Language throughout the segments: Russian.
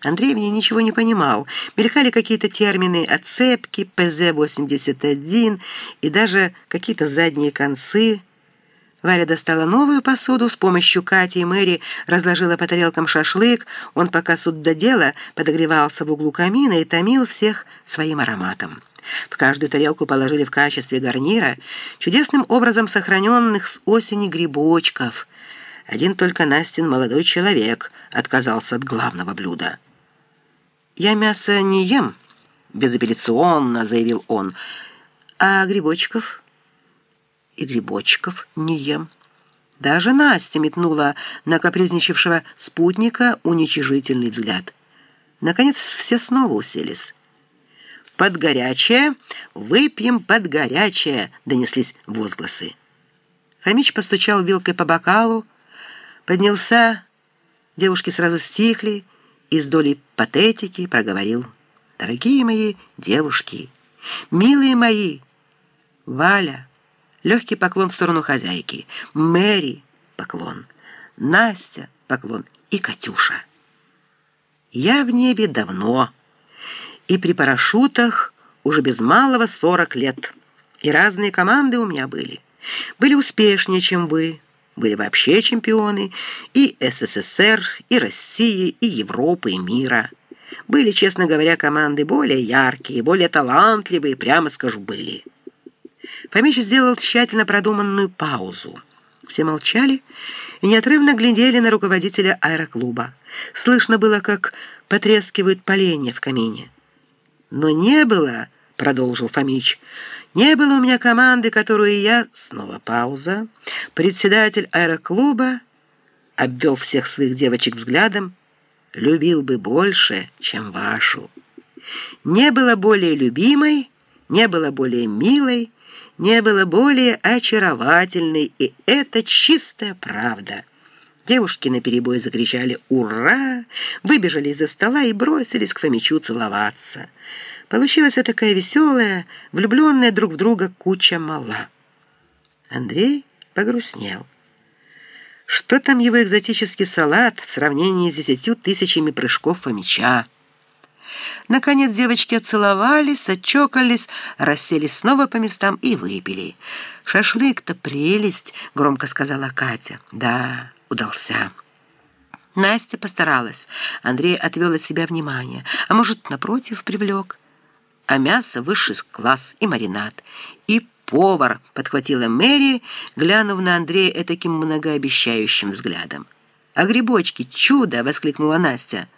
Андрей в ней ничего не понимал. Мелькали какие-то термины «отцепки», «ПЗ-81» и даже какие-то задние концы. Варя достала новую посуду, с помощью Кати и Мэри разложила по тарелкам шашлык. Он, пока суд до дела, подогревался в углу камина и томил всех своим ароматом. В каждую тарелку положили в качестве гарнира чудесным образом сохраненных с осени грибочков. Один только Настин молодой человек отказался от главного блюда. «Я мясо не ем», — безапелляционно заявил он, — «а грибочков?» «И грибочков не ем». Даже Настя метнула на капризничавшего спутника уничижительный взгляд. Наконец все снова уселись. «Под горячее! Выпьем под горячее!» — донеслись возгласы. Фомич постучал вилкой по бокалу, поднялся, девушки сразу стихли, и с долей патетики проговорил. «Дорогие мои девушки, милые мои, Валя, легкий поклон в сторону хозяйки, Мэри, поклон, Настя, поклон и Катюша. Я в небе давно, и при парашютах уже без малого сорок лет, и разные команды у меня были, были успешнее, чем вы» были вообще чемпионы и СССР, и России, и Европы, и мира. Были, честно говоря, команды более яркие, более талантливые, прямо скажу, были. Фомич сделал тщательно продуманную паузу. Все молчали и неотрывно глядели на руководителя аэроклуба. Слышно было, как потрескивают поленья в камине. Но не было, продолжил Фомич, не было у меня команды, которую я... Снова пауза. Председатель аэроклуба обвел всех своих девочек взглядом. Любил бы больше, чем вашу. Не было более любимой, не было более милой, не было более очаровательной, и это чистая правда. Девушки наперебой закричали «Ура!», выбежали из-за стола и бросились к Фомичу целоваться. Получилась такая веселая, влюбленная друг в друга куча мала. Андрей погрустнел. Что там его экзотический салат в сравнении с десятью тысячами прыжков Фомича? Наконец девочки отцеловались, отчокались, расселись снова по местам и выпили. «Шашлык-то прелесть!» — громко сказала Катя. «Да, удался». Настя постаралась. Андрей отвел от себя внимание. А может, напротив, привлек а мясо высший класс и маринад. И повар, подхватила Мэри, глянув на Андрея таким многообещающим взглядом. «А грибочки, чудо!» — воскликнула Настя.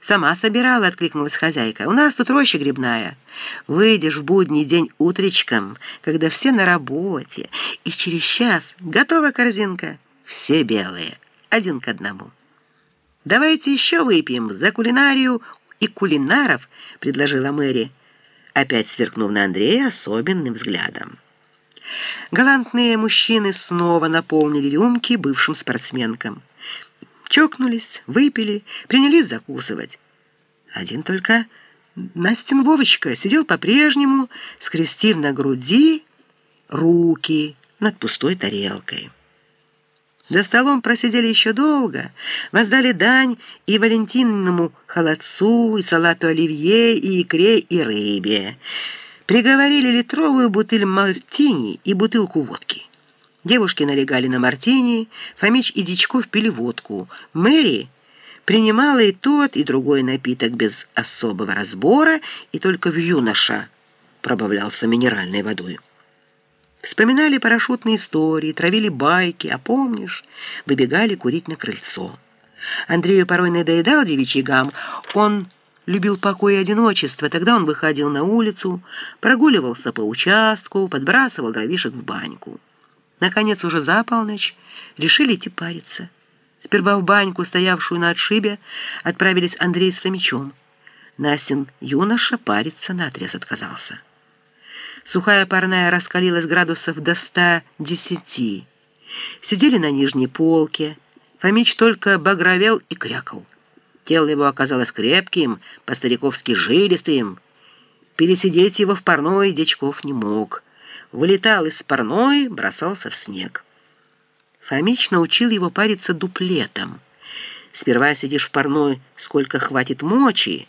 «Сама собирала», — откликнулась хозяйка. «У нас тут роща грибная. Выйдешь в будний день утречком, когда все на работе, и через час готова корзинка. Все белые, один к одному. Давайте еще выпьем за кулинарию и кулинаров», — предложила Мэри, опять сверкнув на Андрея особенным взглядом. Галантные мужчины снова наполнили рюмки бывшим спортсменкам. Чокнулись, выпили, принялись закусывать. Один только Настин Вовочка сидел по-прежнему, скрестив на груди руки над пустой тарелкой. За столом просидели еще долго, воздали дань и валентинному холодцу, и салату оливье, и икре, и рыбе. Приговорили литровую бутыль мартини и бутылку водки. Девушки налегали на мартини, Фомич и Дичков пили водку. Мэри принимала и тот, и другой напиток без особого разбора, и только в юноша пробавлялся минеральной водой. Вспоминали парашютные истории, травили байки, а помнишь, выбегали курить на крыльцо. Андрею порой надоедал девичий гам, он любил покой и одиночество, тогда он выходил на улицу, прогуливался по участку, подбрасывал дровишек в баньку. Наконец, уже за полночь, решили идти париться. Сперва в баньку, стоявшую на отшибе, отправились Андрей с Фомичом. Настин юноша париться наотрез отказался. Сухая парная раскалилась градусов до 110. Сидели на нижней полке. Фомич только багровел и крякал. Тело его оказалось крепким, по-стариковски жилистым. Пересидеть его в парной Дечков не мог. Вылетал из парной, бросался в снег. Фомич научил его париться дуплетом. Сперва сидишь в парной, сколько хватит мочи,